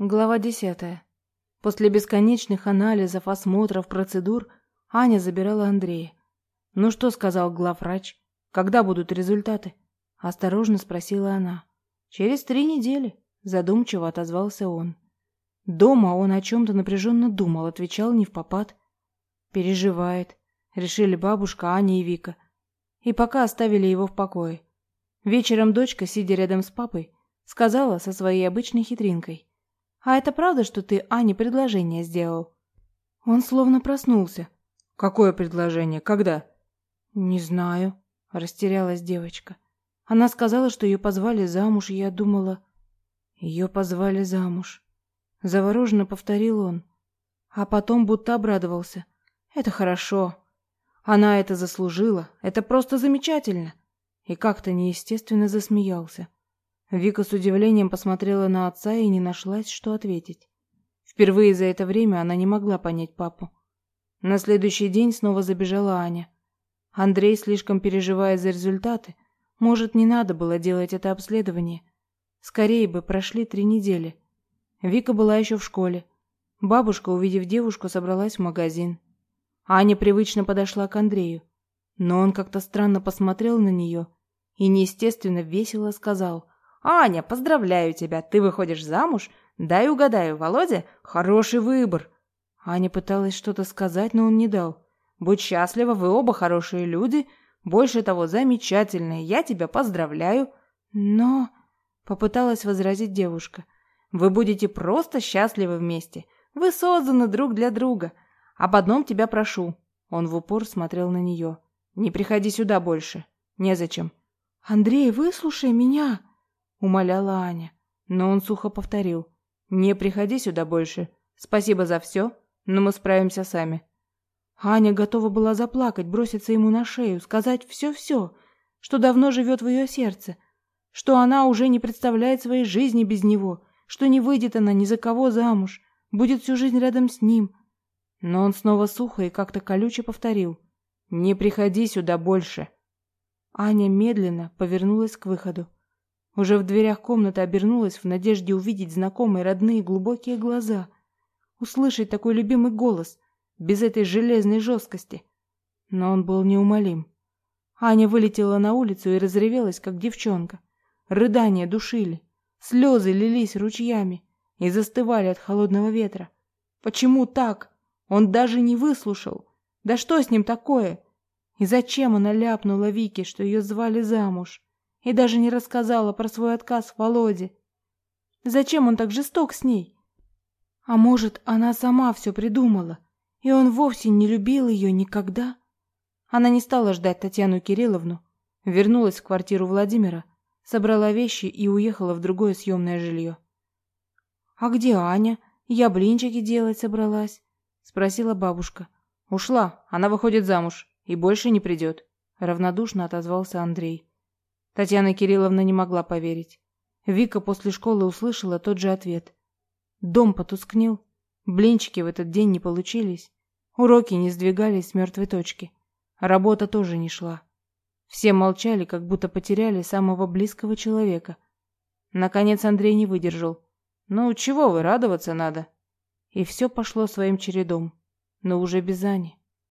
Глава десятая. После бесконечных анализов, осмотров, процедур Аня забирала Андрея. «Ну что?» — сказал главврач. «Когда будут результаты?» — осторожно спросила она. «Через три недели», — задумчиво отозвался он. Дома он о чем-то напряженно думал, отвечал не в попад. «Переживает», — решили бабушка, Аня и Вика. И пока оставили его в покое. Вечером дочка, сидя рядом с папой, сказала со своей обычной хитринкой. А это правда, что ты Ане предложение сделал? Он словно проснулся. Какое предложение? Когда? Не знаю, растерялась девочка. Она сказала, что ее позвали замуж, и я думала, ее позвали замуж. Завороженно повторил он, а потом будто обрадовался. Это хорошо. Она это заслужила. Это просто замечательно. И как-то неестественно засмеялся. Вика с удивлением посмотрела на отца и не нашлась, что ответить. Впервые за это время она не могла понять папу. На следующий день снова забежала Аня. Андрей, слишком переживая за результаты, может, не надо было делать это обследование. Скорее бы прошли три недели. Вика была еще в школе. Бабушка, увидев девушку, собралась в магазин. Аня привычно подошла к Андрею, но он как-то странно посмотрел на нее и неестественно весело сказал – «Аня, поздравляю тебя, ты выходишь замуж? Дай угадаю, Володя, хороший выбор». Аня пыталась что-то сказать, но он не дал. «Будь счастлива, вы оба хорошие люди. Больше того, замечательные. Я тебя поздравляю». «Но...» — попыталась возразить девушка. «Вы будете просто счастливы вместе. Вы созданы друг для друга. Об одном тебя прошу». Он в упор смотрел на нее. «Не приходи сюда больше. Незачем». «Андрей, выслушай меня!» Умоляла Аня. Но он сухо повторил: "Не приходи сюда больше. Спасибо за все, но мы справимся сами". Аня готова была заплакать, броситься ему на шею, сказать все-все, что давно живет в ее сердце, что она уже не представляет своей жизни без него, что не выйдет она ни за кого замуж, будет всю жизнь рядом с ним. Но он снова сухо и как-то колюче повторил: "Не приходи сюда больше". Аня медленно повернулась к выходу. Уже в дверях комнаты обернулась в надежде увидеть знакомые родные глубокие глаза, услышать такой любимый голос без этой железной жесткости. Но он был неумолим. Аня вылетела на улицу и разревелась, как девчонка. Рыдания душили, слезы лились ручьями и застывали от холодного ветра. Почему так? Он даже не выслушал. Да что с ним такое? И зачем она ляпнула Вике, что ее звали замуж? И даже не рассказала про свой отказ Володе. Зачем он так жесток с ней? А может, она сама все придумала, и он вовсе не любил ее никогда? Она не стала ждать Татьяну Кирилловну, вернулась в квартиру Владимира, собрала вещи и уехала в другое съемное жилье. «А где Аня? Я блинчики делать собралась», — спросила бабушка. «Ушла, она выходит замуж и больше не придет», — равнодушно отозвался Андрей. Татьяна Кирилловна не могла поверить. Вика после школы услышала тот же ответ. Дом потускнел, блинчики в этот день не получились, уроки не сдвигались с мертвой точки, работа тоже не шла. Все молчали, как будто потеряли самого близкого человека. Наконец Андрей не выдержал. «Ну, чего вы, радоваться надо?» И все пошло своим чередом, но уже без Ани.